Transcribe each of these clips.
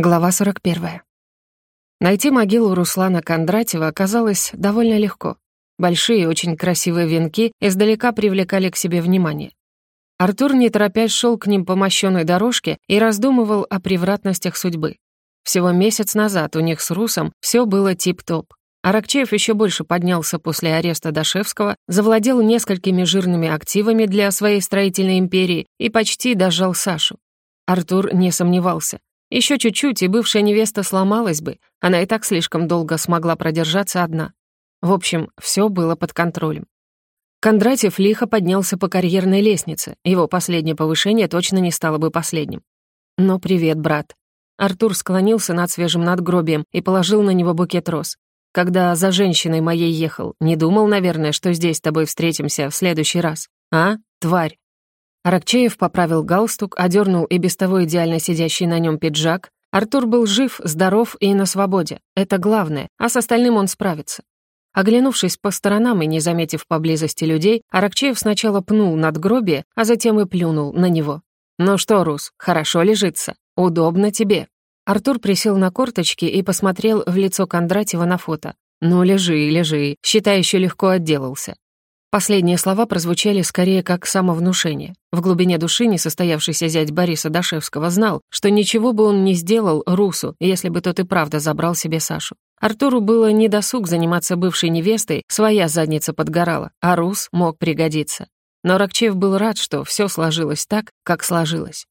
Глава 41. Найти могилу Руслана Кондратьева оказалось довольно легко. Большие, очень красивые венки издалека привлекали к себе внимание. Артур, не торопясь, шел к ним по мощенной дорожке и раздумывал о превратностях судьбы. Всего месяц назад у них с Русом все было тип-топ. Аракчеев еще больше поднялся после ареста Дашевского, завладел несколькими жирными активами для своей строительной империи и почти дожал Сашу. Артур не сомневался. Еще чуть-чуть, и бывшая невеста сломалась бы. Она и так слишком долго смогла продержаться одна. В общем, все было под контролем. Кондратьев лихо поднялся по карьерной лестнице. Его последнее повышение точно не стало бы последним. «Но привет, брат». Артур склонился над свежим надгробием и положил на него букет роз. «Когда за женщиной моей ехал, не думал, наверное, что здесь с тобой встретимся в следующий раз. А, тварь?» Аракчеев поправил галстук, одернул и без того идеально сидящий на нем пиджак. Артур был жив, здоров и на свободе. Это главное, а с остальным он справится. Оглянувшись по сторонам и не заметив поблизости людей, Аракчеев сначала пнул надгробие, а затем и плюнул на него. «Ну что, Рус, хорошо лежится. Удобно тебе». Артур присел на корточки и посмотрел в лицо Кондратьева на фото. «Ну, лежи, лежи. Считай, еще легко отделался. Последние слова прозвучали скорее как самовнушение. В глубине души несостоявшийся зять Бориса Дашевского знал, что ничего бы он не сделал Русу, если бы тот и правда забрал себе Сашу. Артуру было не досуг заниматься бывшей невестой, своя задница подгорала, а Рус мог пригодиться. Но Рокчев был рад, что все сложилось так, как сложилось.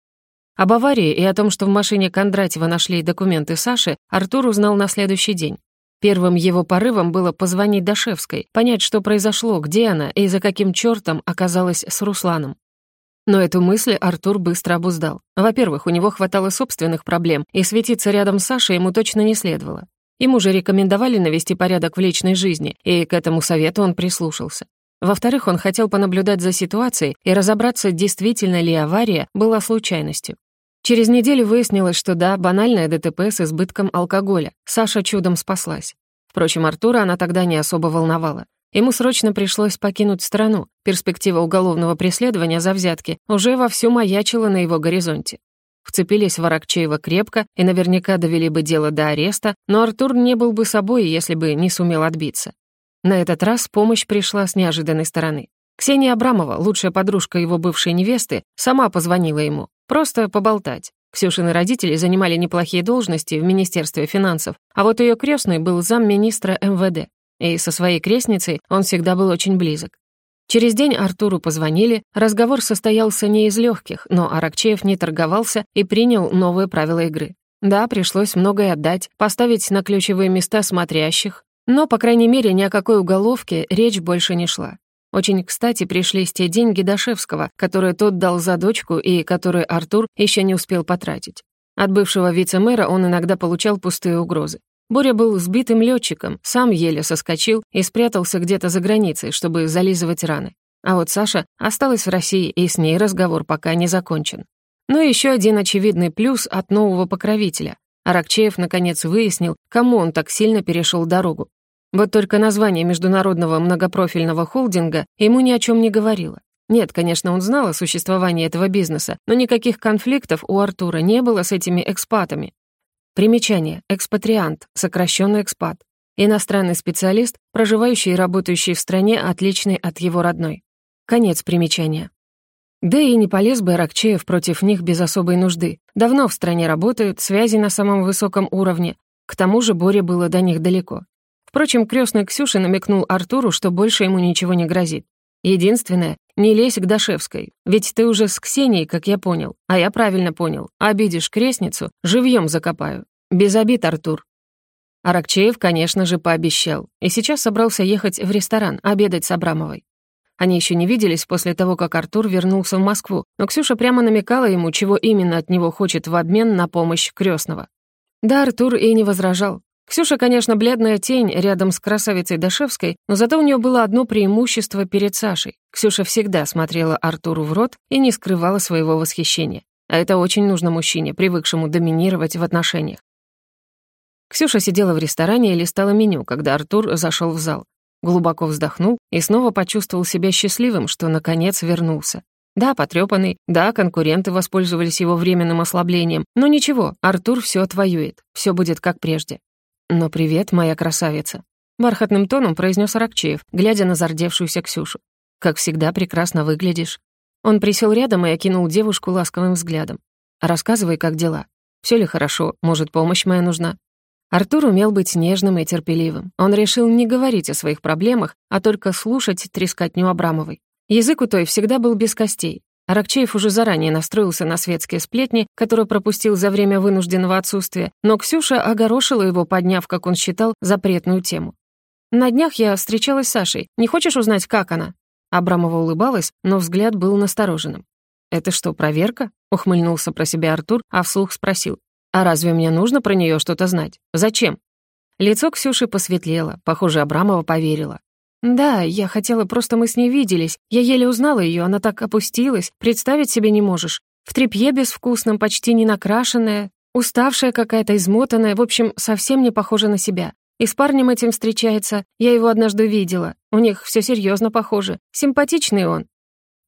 Об аварии и о том, что в машине Кондратьева нашли документы Саши, Артур узнал на следующий день. Первым его порывом было позвонить Дашевской, понять, что произошло, где она и за каким чертом оказалась с Русланом. Но эту мысль Артур быстро обуздал. Во-первых, у него хватало собственных проблем, и светиться рядом с Сашей ему точно не следовало. Ему же рекомендовали навести порядок в личной жизни, и к этому совету он прислушался. Во-вторых, он хотел понаблюдать за ситуацией и разобраться, действительно ли авария была случайностью. Через неделю выяснилось, что да, банальное ДТП с избытком алкоголя. Саша чудом спаслась. Впрочем, Артура она тогда не особо волновала. Ему срочно пришлось покинуть страну. Перспектива уголовного преследования за взятки уже вовсю маячила на его горизонте. Вцепились в Аракчеева крепко и наверняка довели бы дело до ареста, но Артур не был бы собой, если бы не сумел отбиться. На этот раз помощь пришла с неожиданной стороны. Ксения Абрамова, лучшая подружка его бывшей невесты, сама позвонила ему. Просто поболтать. Ксюшины родители занимали неплохие должности в Министерстве финансов, а вот ее крестный был замминистра МВД. И со своей крестницей он всегда был очень близок. Через день Артуру позвонили, разговор состоялся не из легких, но Аракчеев не торговался и принял новые правила игры. Да, пришлось многое отдать, поставить на ключевые места смотрящих, но, по крайней мере, ни о какой уголовке речь больше не шла. Очень кстати пришлись те деньги Дашевского, которые тот дал за дочку и которые Артур еще не успел потратить. От бывшего вице-мэра он иногда получал пустые угрозы. Боря был сбитым летчиком, сам еле соскочил и спрятался где-то за границей, чтобы зализывать раны. А вот Саша осталась в России, и с ней разговор пока не закончен. И еще один очевидный плюс от нового покровителя. Аракчеев наконец выяснил, кому он так сильно перешел дорогу. Вот только название международного многопрофильного холдинга ему ни о чем не говорило. Нет, конечно, он знал о существовании этого бизнеса, но никаких конфликтов у Артура не было с этими экспатами. Примечание. Экспатриант, сокращенно экспат. Иностранный специалист, проживающий и работающий в стране, отличный от его родной. Конец примечания. Да и не полез бы Аракчеев против них без особой нужды. Давно в стране работают, связи на самом высоком уровне. К тому же Боре было до них далеко. Впрочем, крестный Ксюша намекнул Артуру, что больше ему ничего не грозит. Единственное, не лезь к Дашевской, ведь ты уже с Ксенией, как я понял. А я правильно понял. Обидишь крестницу, живьем закопаю. Без обид, Артур. Аракчеев, конечно же, пообещал. И сейчас собрался ехать в ресторан, обедать с Абрамовой. Они еще не виделись после того, как Артур вернулся в Москву, но Ксюша прямо намекала ему, чего именно от него хочет в обмен на помощь крестного. Да, Артур и не возражал. Ксюша, конечно, бледная тень рядом с красавицей Дашевской, но зато у нее было одно преимущество перед Сашей. Ксюша всегда смотрела Артуру в рот и не скрывала своего восхищения. А это очень нужно мужчине, привыкшему доминировать в отношениях. Ксюша сидела в ресторане и листала меню, когда Артур зашел в зал. Глубоко вздохнул и снова почувствовал себя счастливым, что наконец вернулся. Да, потрепанный, да, конкуренты воспользовались его временным ослаблением, но ничего, Артур все отвоюет, все будет как прежде. «Но привет, моя красавица», — бархатным тоном произнес Аракчеев, глядя на зардевшуюся Ксюшу. «Как всегда, прекрасно выглядишь». Он присел рядом и окинул девушку ласковым взглядом. «Рассказывай, как дела. Все ли хорошо? Может, помощь моя нужна?» Артур умел быть нежным и терпеливым. Он решил не говорить о своих проблемах, а только слушать трескотню Абрамовой. Язык у той всегда был без костей. Аракчеев уже заранее настроился на светские сплетни, которые пропустил за время вынужденного отсутствия, но Ксюша огорошила его, подняв, как он считал, запретную тему. «На днях я встречалась с Сашей. Не хочешь узнать, как она?» Абрамова улыбалась, но взгляд был настороженным. «Это что, проверка?» — ухмыльнулся про себя Артур, а вслух спросил. «А разве мне нужно про нее что-то знать? Зачем?» Лицо Ксюши посветлело, похоже, Абрамова поверила. «Да, я хотела, просто мы с ней виделись. Я еле узнала ее, она так опустилась, представить себе не можешь. В тряпье безвкусном, почти не накрашенная, уставшая какая-то, измотанная, в общем, совсем не похожа на себя. И с парнем этим встречается, я его однажды видела. У них все серьезно похоже. Симпатичный он».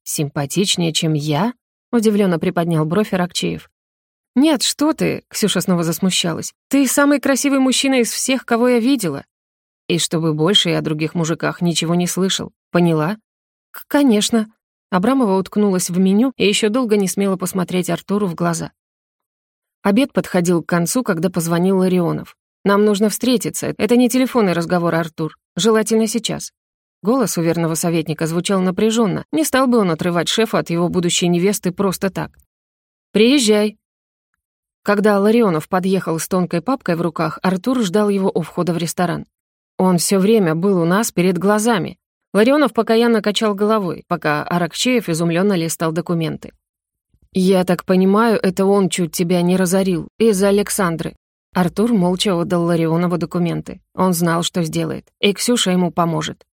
«Симпатичнее, чем я?» — удивленно приподнял бровь Аракчеев. «Нет, что ты!» — Ксюша снова засмущалась. «Ты самый красивый мужчина из всех, кого я видела. И чтобы больше я о других мужиках ничего не слышал. Поняла?» «Конечно». Абрамова уткнулась в меню и еще долго не смела посмотреть Артуру в глаза. Обед подходил к концу, когда позвонил Ларионов. «Нам нужно встретиться. Это не телефонный разговор, Артур. Желательно сейчас». Голос у верного советника звучал напряженно. Не стал бы он отрывать шефа от его будущей невесты просто так. «Приезжай», когда Ларионов подъехал с тонкой папкой в руках, Артур ждал его у входа в ресторан. Он все время был у нас перед глазами. Ларионов покаянно качал головой, пока Аракчеев изумленно листал документы. «Я так понимаю, это он чуть тебя не разорил, из-за Александры». Артур молча отдал Ларионову документы. Он знал, что сделает, и Ксюша ему поможет.